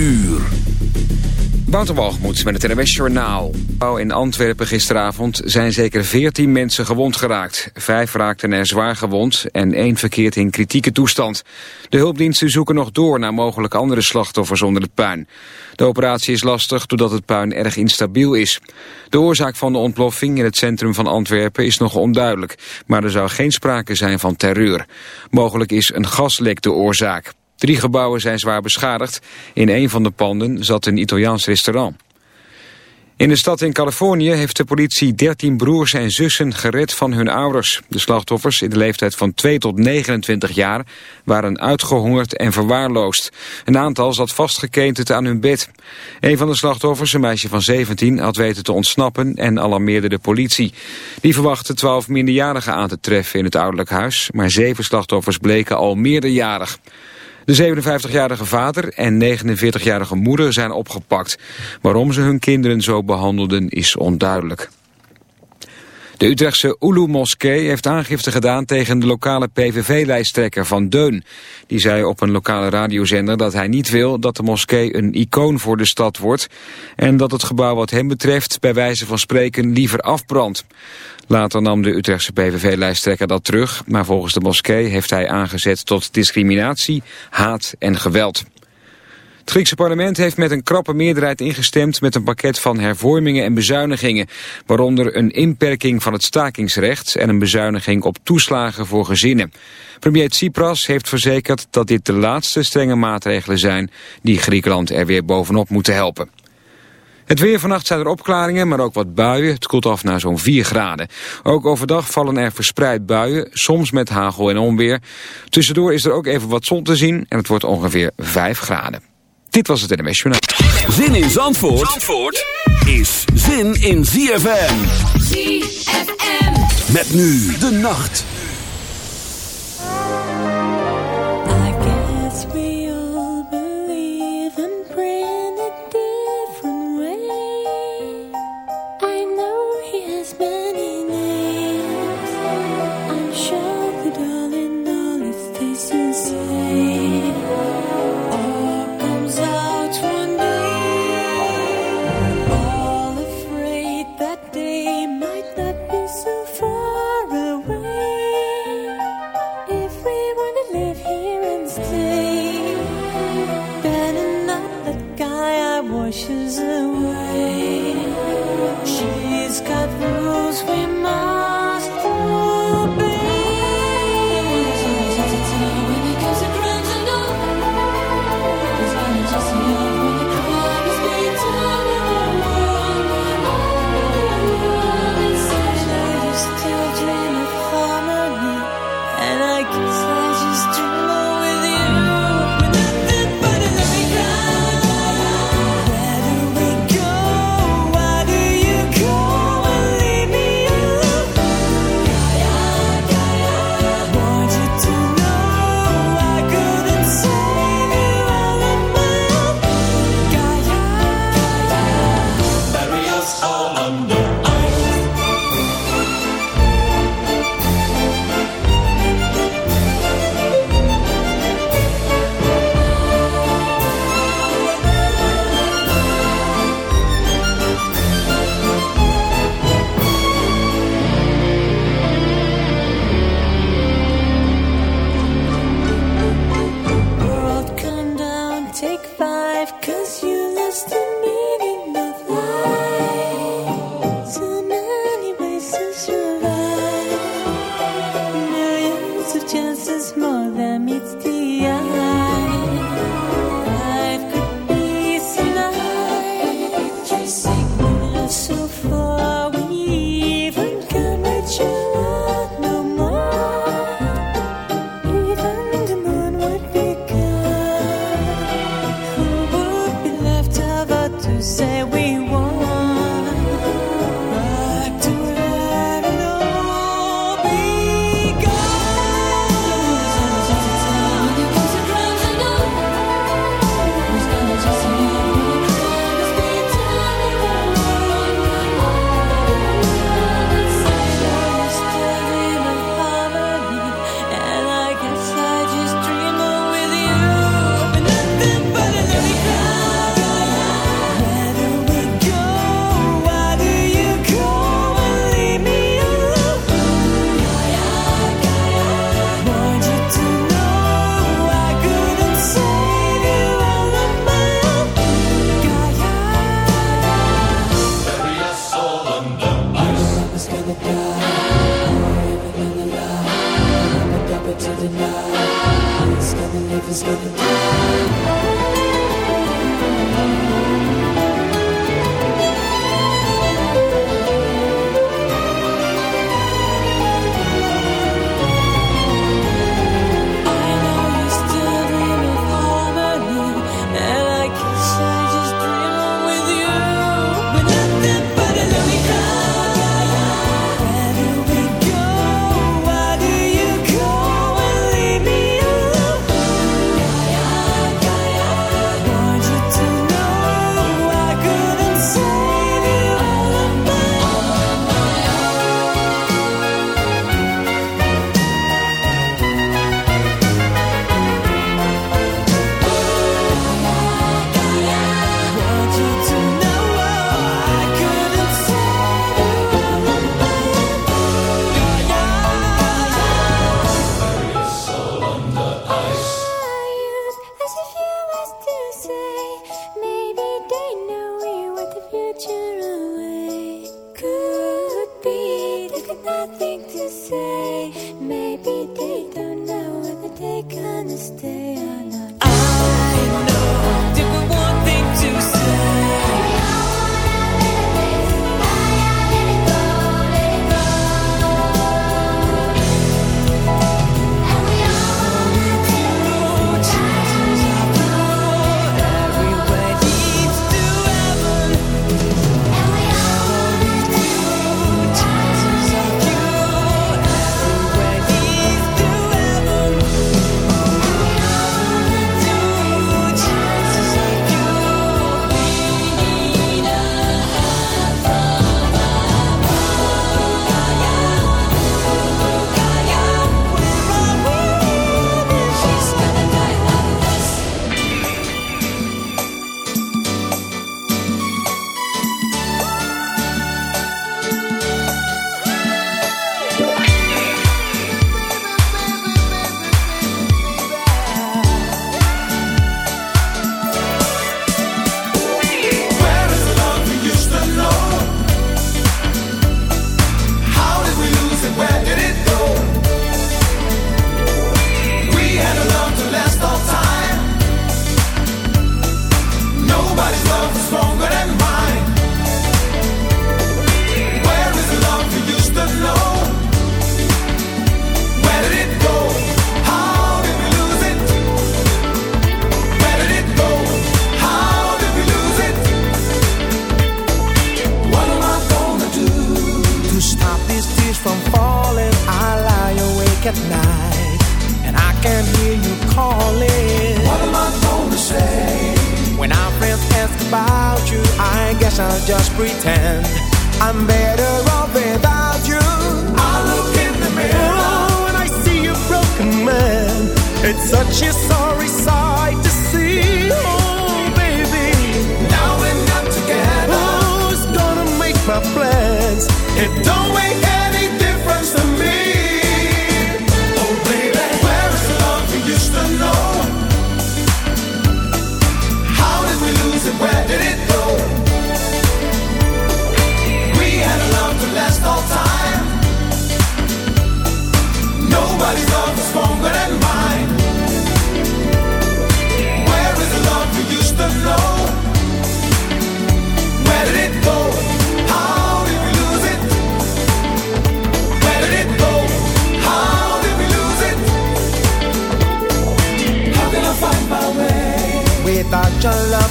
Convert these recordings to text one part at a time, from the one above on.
uur. Met het NWS Journaal. In Antwerpen gisteravond zijn zeker 14 mensen gewond geraakt. Vijf raakten er zwaar gewond en één verkeert in kritieke toestand. De hulpdiensten zoeken nog door naar mogelijk andere slachtoffers onder het puin. De operatie is lastig doordat het puin erg instabiel is. De oorzaak van de ontploffing in het centrum van Antwerpen is nog onduidelijk. Maar er zou geen sprake zijn van terreur. Mogelijk is een gaslek de oorzaak. Drie gebouwen zijn zwaar beschadigd. In een van de panden zat een Italiaans restaurant. In de stad in Californië heeft de politie 13 broers en zussen gered van hun ouders. De slachtoffers in de leeftijd van 2 tot 29 jaar waren uitgehongerd en verwaarloosd. Een aantal zat vastgeketend aan hun bed. Een van de slachtoffers, een meisje van 17, had weten te ontsnappen en alarmeerde de politie. Die verwachtte 12 minderjarigen aan te treffen in het ouderlijk huis, maar zeven slachtoffers bleken al meerderjarig. De 57-jarige vader en 49-jarige moeder zijn opgepakt. Waarom ze hun kinderen zo behandelden is onduidelijk. De Utrechtse Ulu-moskee heeft aangifte gedaan tegen de lokale PVV-lijsttrekker Van Deun. Die zei op een lokale radiozender dat hij niet wil dat de moskee een icoon voor de stad wordt... en dat het gebouw wat hem betreft bij wijze van spreken liever afbrandt. Later nam de Utrechtse PVV-lijsttrekker dat terug, maar volgens de moskee heeft hij aangezet tot discriminatie, haat en geweld. Het Griekse parlement heeft met een krappe meerderheid ingestemd met een pakket van hervormingen en bezuinigingen, waaronder een inperking van het stakingsrecht en een bezuiniging op toeslagen voor gezinnen. Premier Tsipras heeft verzekerd dat dit de laatste strenge maatregelen zijn die Griekenland er weer bovenop moeten helpen. Het weer vannacht zijn er opklaringen, maar ook wat buien. Het koelt af naar zo'n 4 graden. Ook overdag vallen er verspreid buien, soms met hagel en onweer. Tussendoor is er ook even wat zon te zien en het wordt ongeveer 5 graden. Dit was het NMS Journaal. Zin in Zandvoort, Zandvoort is zin in ZFM. ZFM. Met nu de nacht.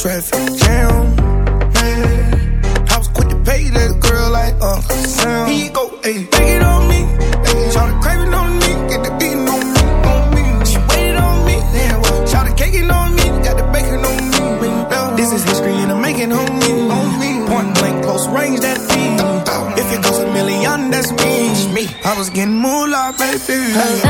traffic jam. Yeah. I was quick to pay that girl like Uncle Sam. He go, ayy, take it on me. Ayy, try to crave on me. Get the beating on me, on me. She waited on me. Yeah, well, try to on me. Got the bacon on me. This is history and I'm making on me. On me. Point blank, close range, that thing. If it goes a million, that's me. me. I was getting moolah, baby.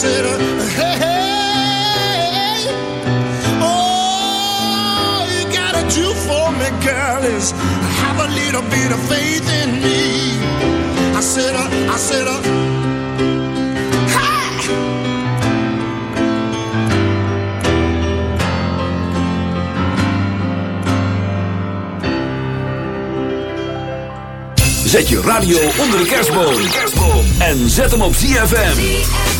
said, hey, hey, all you gotta do for me, girl, is have a little bit of faith in me. I said, uh, I said, uh, Zet je radio onder de kerstboom. En zet hem op ZFM.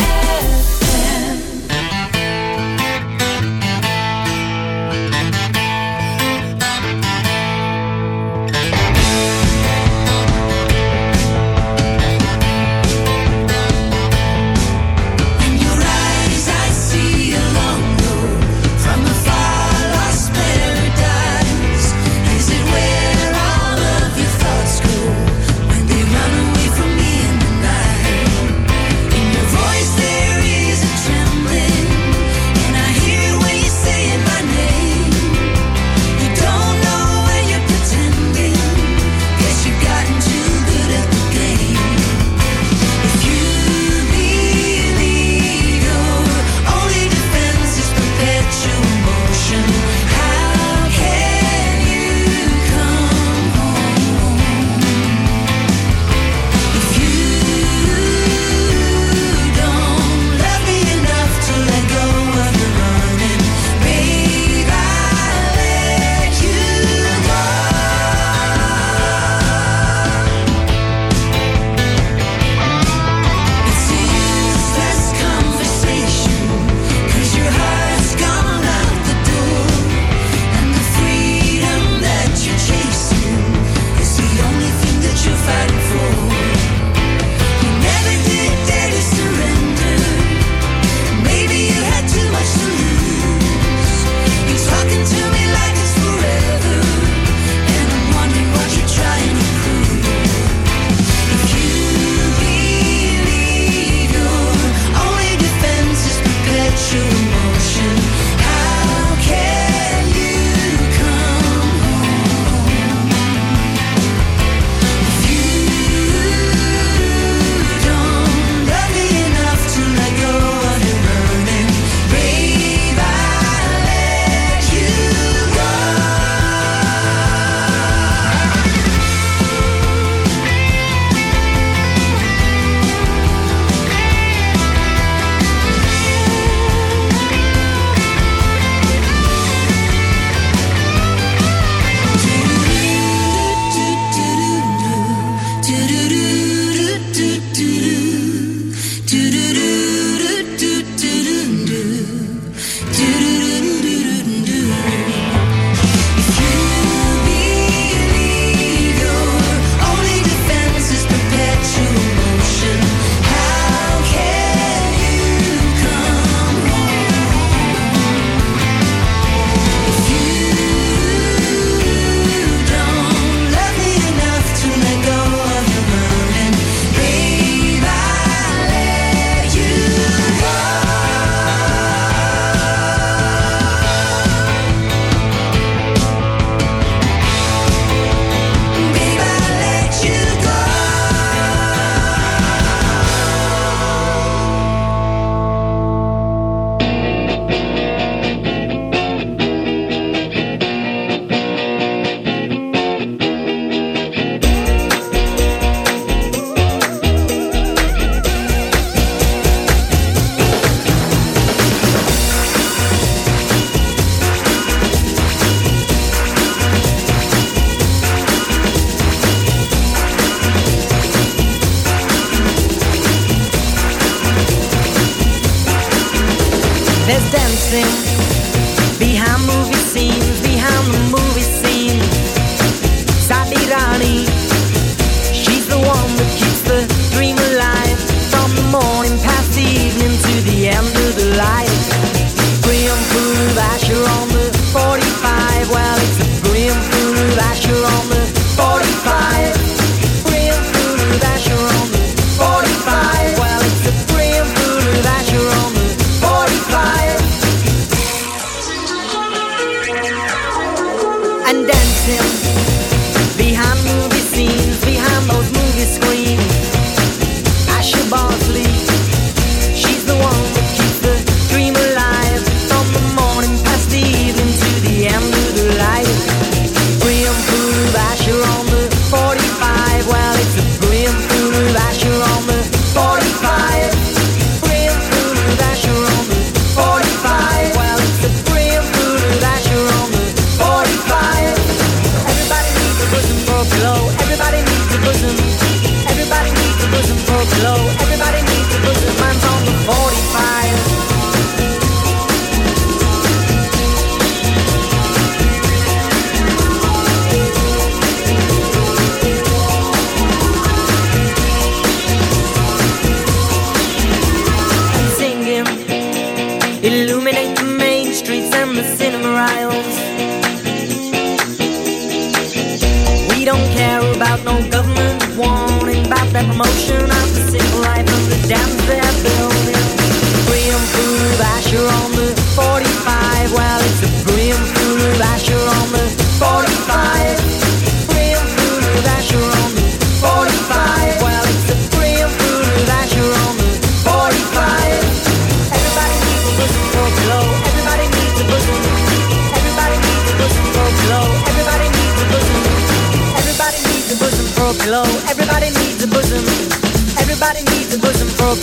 There's dancing behind movie scenes, behind the movie scene. Sadi Rani, she's the one that keeps the dream alive from the morning past the evening to the end of the life. Brilliant fool of Asha on the 45. Well, it's a brilliant fool of Asha on the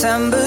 September